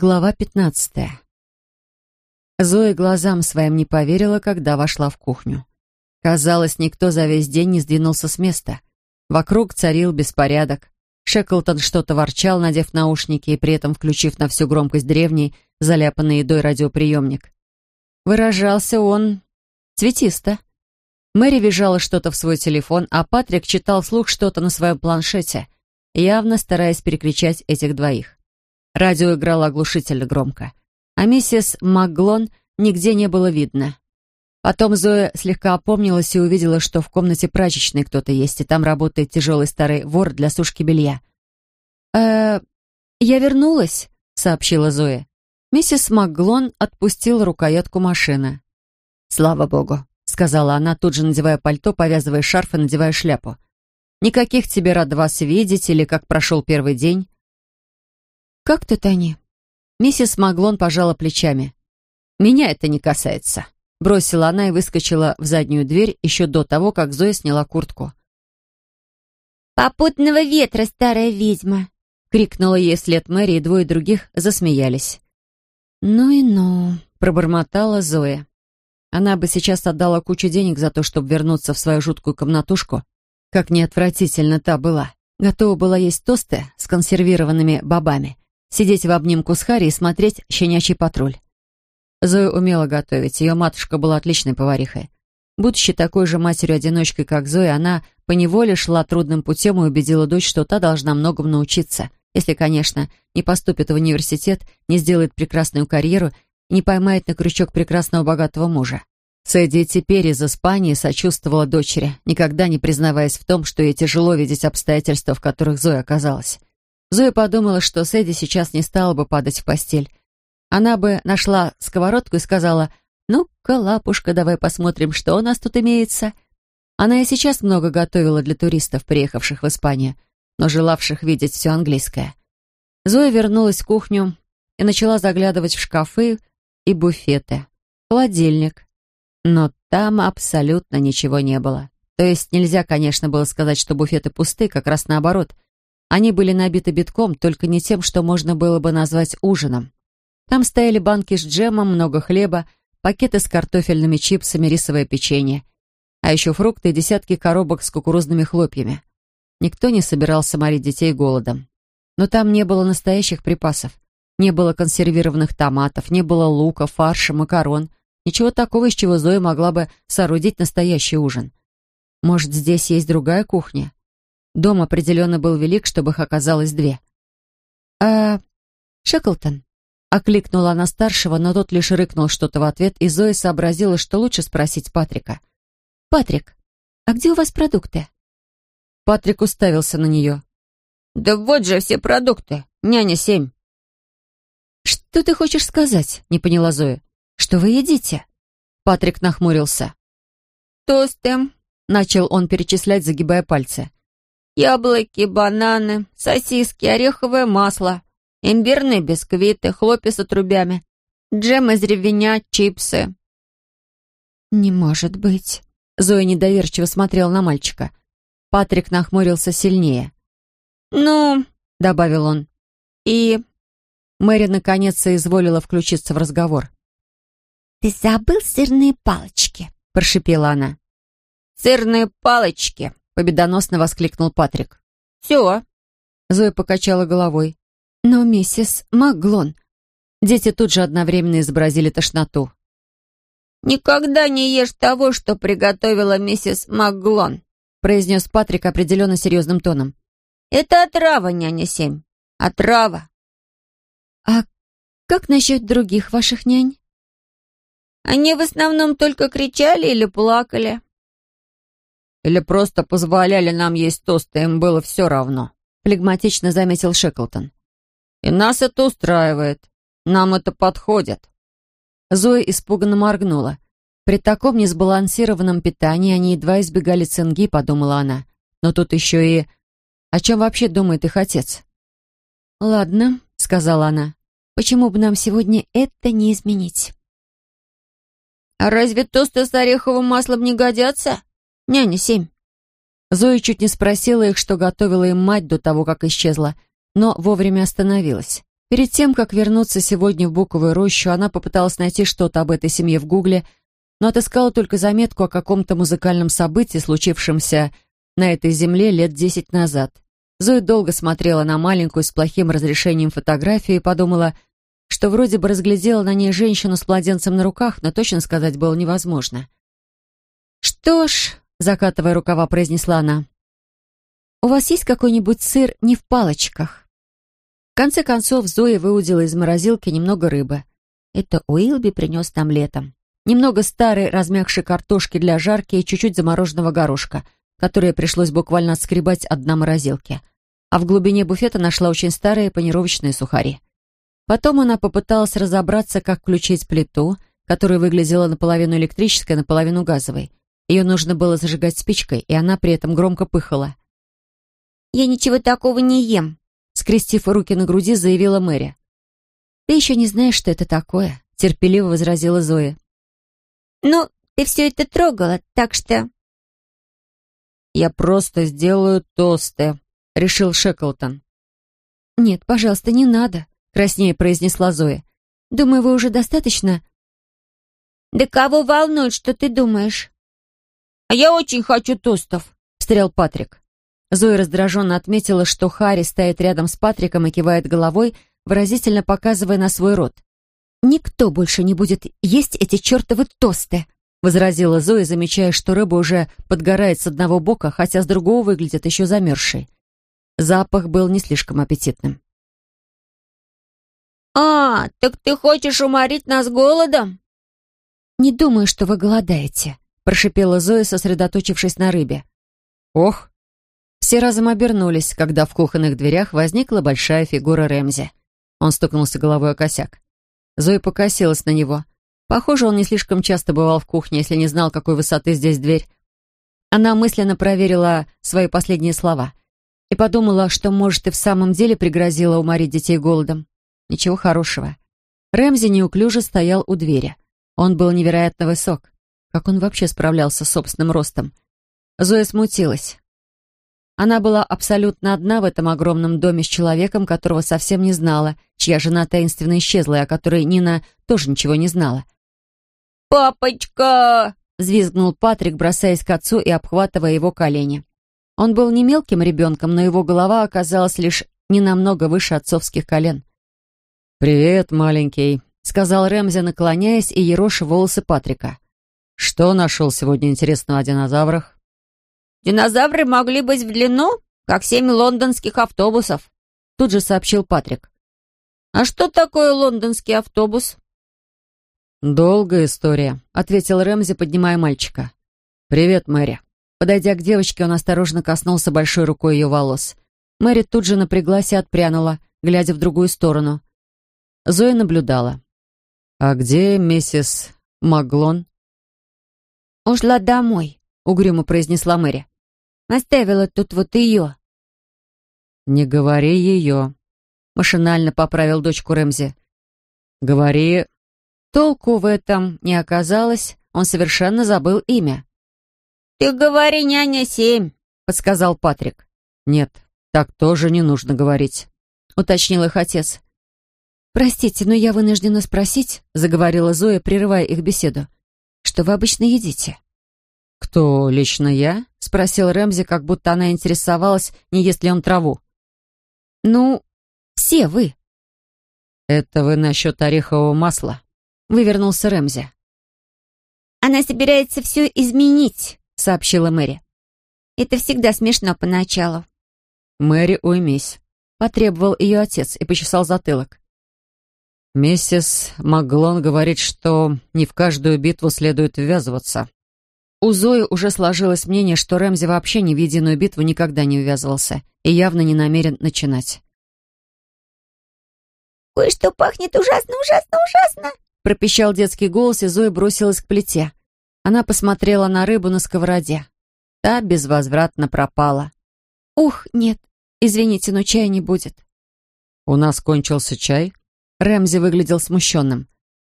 Глава пятнадцатая. Зоя глазам своим не поверила, когда вошла в кухню. Казалось, никто за весь день не сдвинулся с места. Вокруг царил беспорядок. Шеклтон что-то ворчал, надев наушники и при этом включив на всю громкость древний, заляпанный едой радиоприемник. Выражался он цветисто. Мэри визжала что-то в свой телефон, а Патрик читал вслух что-то на своем планшете, явно стараясь перекричать этих двоих. Радио играло оглушительно громко, а миссис Макглон нигде не было видно. Потом Зоя слегка опомнилась и увидела, что в комнате прачечной кто-то есть, и там работает тяжелый старый вор для сушки белья. «Э, я вернулась», — сообщила Зоя. Миссис Макглон отпустила рукоятку машины. «Слава богу», — сказала она, тут же надевая пальто, повязывая шарф и надевая шляпу. «Никаких тебе рад вас видеть или как прошел первый день. «Как тут они?» Миссис Маглон пожала плечами. «Меня это не касается», — бросила она и выскочила в заднюю дверь еще до того, как Зоя сняла куртку. «Попутного ветра, старая ведьма!» — крикнула ей след Мэри, и двое других засмеялись. «Ну и ну», — пробормотала Зоя. Она бы сейчас отдала кучу денег за то, чтобы вернуться в свою жуткую комнатушку, как неотвратительно та была. Готова была есть тосты с консервированными бобами сидеть в обнимку с Харри и смотреть «Щенячий патруль». Зоя умела готовить, ее матушка была отличной поварихой. Будучи такой же матерью-одиночкой, как Зоя, она поневоле шла трудным путем и убедила дочь, что та должна многому научиться, если, конечно, не поступит в университет, не сделает прекрасную карьеру и не поймает на крючок прекрасного богатого мужа. Сэдди теперь из Испании сочувствовала дочери, никогда не признаваясь в том, что ей тяжело видеть обстоятельства, в которых Зоя оказалась. Зоя подумала, что Сэдди сейчас не стала бы падать в постель. Она бы нашла сковородку и сказала, «Ну-ка, лапушка, давай посмотрим, что у нас тут имеется». Она и сейчас много готовила для туристов, приехавших в Испанию, но желавших видеть все английское. Зоя вернулась в кухню и начала заглядывать в шкафы и буфеты, холодильник. Но там абсолютно ничего не было. То есть нельзя, конечно, было сказать, что буфеты пусты, как раз наоборот — они были набиты битком, только не тем, что можно было бы назвать ужином. Там стояли банки с джемом, много хлеба, пакеты с картофельными чипсами, рисовое печенье, а еще фрукты и десятки коробок с кукурузными хлопьями. Никто не собирался морить детей голодом. Но там не было настоящих припасов. Не было консервированных томатов, не было лука, фарша, макарон. Ничего такого, из чего Зоя могла бы соорудить настоящий ужин. Может, здесь есть другая кухня? Дом определенно был велик, чтобы их оказалось две. «А... Шеклтон?» — окликнула она старшего, но тот лишь рыкнул что-то в ответ, и Зоя сообразила, что лучше спросить Патрика. «Патрик, а где у вас продукты?» Патрик уставился на нее. «Да вот же все продукты. Няня семь». «Что ты хочешь сказать?» — не поняла Зоя. «Что вы едите?» Патрик нахмурился. «Тосты», — начал он перечислять, загибая пальцы. Яблоки, бананы, сосиски, ореховое масло, имбирные бисквиты, хлопья с отрубями, джем из ревеня, чипсы. «Не может быть!» Зоя недоверчиво смотрела на мальчика. Патрик нахмурился сильнее. «Ну...» — добавил он. «И...» Мэри наконец изволила включиться в разговор. «Ты забыл сырные палочки?» — прошипела она. «Сырные палочки!» Победоносно воскликнул Патрик. «Все». Зоя покачала головой. «Но миссис Маглон...» Дети тут же одновременно изобразили тошноту. «Никогда не ешь того, что приготовила миссис Маглон», произнес Патрик определенно серьезным тоном. «Это отрава, няня Семь. Отрава». «А как насчет других ваших нянь?» «Они в основном только кричали или плакали», или просто позволяли нам есть тосты, им было все равно», — флегматично заметил Шеклтон. «И нас это устраивает. Нам это подходит». Зоя испуганно моргнула. При таком несбалансированном питании они едва избегали цинги, подумала она. Но тут еще и... О чем вообще думает их отец? «Ладно», — сказала она. «Почему бы нам сегодня это не изменить?» «А разве тосты с ореховым маслом не годятся?» «Няня, семь». Зоя чуть не спросила их, что готовила им мать до того, как исчезла, но вовремя остановилась. Перед тем, как вернуться сегодня в Буковую рощу, она попыталась найти что-то об этой семье в Гугле, но отыскала только заметку о каком-то музыкальном событии, случившемся на этой земле лет десять назад. Зоя долго смотрела на маленькую с плохим разрешением фотографию и подумала, что вроде бы разглядела на ней женщину с младенцем на руках, но точно сказать было невозможно. «Что ж», — закатывая рукава, произнесла она, «у вас есть какой-нибудь сыр не в палочках?» В конце концов, Зоя выудила из морозилки немного рыбы. Это Уилби принес нам летом. Немного старой размягшей картошки для жарки и чуть-чуть замороженного горошка, которое пришлось буквально отскребать от дна морозилки. А в глубине буфета нашла очень старые панировочные сухари. Потом она попыталась разобраться, как включить плиту, которая выглядела наполовину электрической, наполовину газовой. Ее нужно было зажигать спичкой, и она при этом громко пыхала. «Я ничего такого не ем», скрестив руки на груди, заявила Мэри. «Ты еще не знаешь, что это такое», — терпеливо возразила Зоя. «Ну, ты все это трогала, так что...» «Я просто сделаю тосты», — решил Шеклтон. «Нет, пожалуйста, не надо», — краснее произнесла Зоя. «Думаю, вы уже достаточно...» «Да кого волнует, что ты думаешь?» «А я очень хочу тостов», — встрял Патрик. Зоя раздраженно отметила, что Харри стоит рядом с Патриком и кивает головой, выразительно показывая на свой рот. «Никто больше не будет есть эти чертовы тосты», — возразила Зоя, замечая, что рыба уже подгорает с одного бока, хотя с другого выглядит еще замерзшей. Запах был не слишком аппетитным. «А, так ты хочешь уморить нас голодом?» «Не думаю, что вы голодаете», — прошипела Зоя, сосредоточившись на рыбе. «Ох, все разом обернулись, когда в кухонных дверях возникла большая фигура Рэмзи. Он стукнулся головой о косяк. Зоя покосилась на него. Похоже, он не слишком часто бывал в кухне, если не знал, какой высоты здесь дверь. Она мысленно проверила свои последние слова и подумала, что, может, и в самом деле пригрозила уморить детей голодом. Ничего хорошего. Рэмзи неуклюже стоял у двери. Он был невероятно высок. Как он вообще справлялся с собственным ростом? Зоя смутилась. Она была абсолютно одна в этом огромном доме с человеком, которого совсем не знала, чья жена таинственно исчезла, о которой Нина тоже ничего не знала. «Папочка!» — взвизгнул Патрик, бросаясь к отцу и обхватывая его колени. Он был не мелким ребенком, но его голова оказалась лишь не намного выше отцовских колен. «Привет, маленький», — сказал Рэмзи, наклоняясь и ероши волосы Патрика. «Что нашел сегодня интересного о динозаврах?» Динозавры могли быть в длину, как семь лондонских автобусов», тут же сообщил Патрик. «А что такое лондонский автобус?» «Долгая история», — ответил Рэмзи, поднимая мальчика. «Привет, Мэри». Подойдя к девочке, он осторожно коснулся большой рукой ее волос. Мэри тут же напряглась и отпрянула, глядя в другую сторону. Зоя наблюдала. «А где миссис Маглон?» «Ушла домой», — угрюмо произнесла Мэри. Оставила тут вот ее». «Не говори ее», — машинально поправил дочку Рэмзи. «Говори...» Толку в этом не оказалось, он совершенно забыл имя. «Ты говори, няня семь», — подсказал Патрик. «Нет, так тоже не нужно говорить», — уточнил их отец. «Простите, но я вынуждена спросить», — заговорила Зоя, прерывая их беседу, «что вы обычно едите?» «Кто, лично я?» — спросил Рэмзи, как будто она интересовалась, не ест ли он траву. «Ну, все вы». «Это вы насчет орехового масла?» — вывернулся Рэмзи. «Она собирается все изменить», — сообщила Мэри. «Это всегда смешно поначалу». «Мэри, уймись», — потребовал ее отец и почесал затылок. «Миссис Маглон говорит, что не в каждую битву следует ввязываться». У Зои уже сложилось мнение, что Рэмзи вообще ни в единую битву никогда не ввязывался и явно не намерен начинать. «Кое-что пахнет ужасно, ужасно, ужасно!» пропищал детский голос, и Зоя бросилась к плите. Она посмотрела на рыбу на сковороде. Та безвозвратно пропала. «Ух, нет, извините, но чая не будет». «У нас кончился чай?» Рэмзи выглядел смущенным.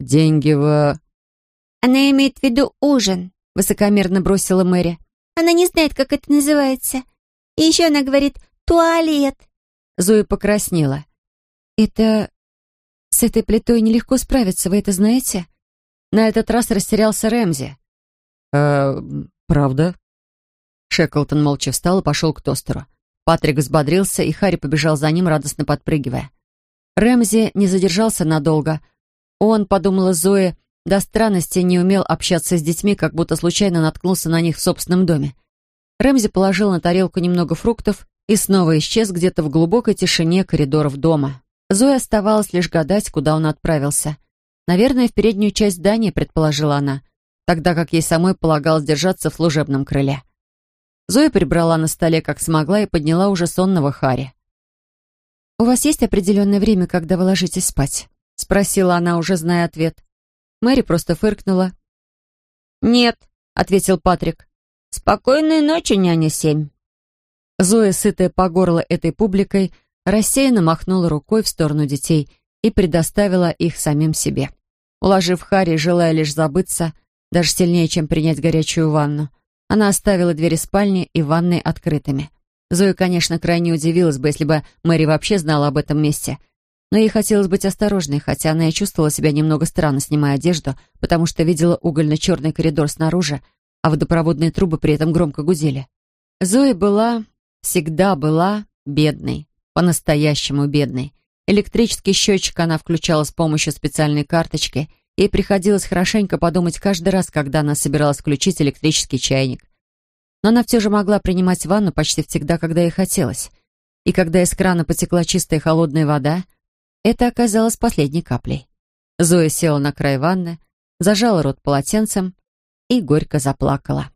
«Деньги в...» «Она имеет в виду ужин», — высокомерно бросила Мэри. «Она не знает, как это называется. И еще она говорит «туалет». Зоя покраснела. «Это «С этой плитой нелегко справиться, вы это знаете?» На этот раз растерялся Рэмзи. «Э, правда?» Шеклтон молча встал и пошел к тостеру. Патрик взбодрился, и Харри побежал за ним, радостно подпрыгивая. Рэмзи не задержался надолго. Он, подумала Зоя, до странности не умел общаться с детьми, как будто случайно наткнулся на них в собственном доме. Рэмзи положил на тарелку немного фруктов и снова исчез где-то в глубокой тишине коридоров дома. Зоя оставалось лишь гадать, куда он отправился. Наверное, в переднюю часть здания, предположила она, тогда как ей самой полагалось держаться в служебном крыле. Зоя прибрала на столе, как смогла, и подняла уже сонного Хари. «У вас есть определенное время, когда вы ложитесь спать?» — спросила она, уже зная ответ. Мэри просто фыркнула. «Нет», — ответил Патрик. «Спокойной ночи, няня Семь». Зоя, сытая по горло этой публикой, рассеянно махнула рукой в сторону детей и предоставила их самим себе. Уложив Харри, желая лишь забыться, даже сильнее, чем принять горячую ванну, она оставила двери спальни и ванной открытыми. Зоя, конечно, крайне удивилась бы, если бы Мэри вообще знала об этом месте. Но ей хотелось быть осторожной, хотя она и чувствовала себя немного странно, снимая одежду, потому что видела угольно-черный коридор снаружи, а водопроводные трубы при этом громко гудели. Зоя была, всегда была бедной, по-настоящему бедной. Электрический счетчик она включала с помощью специальной карточки — Ей приходилось хорошенько подумать каждый раз, когда она собиралась включить электрический чайник. Но она все же могла принимать ванну почти всегда, когда ей хотелось. И когда из крана потекла чистая холодная вода, это оказалось последней каплей. Зоя села на край ванны, зажала рот полотенцем и горько заплакала.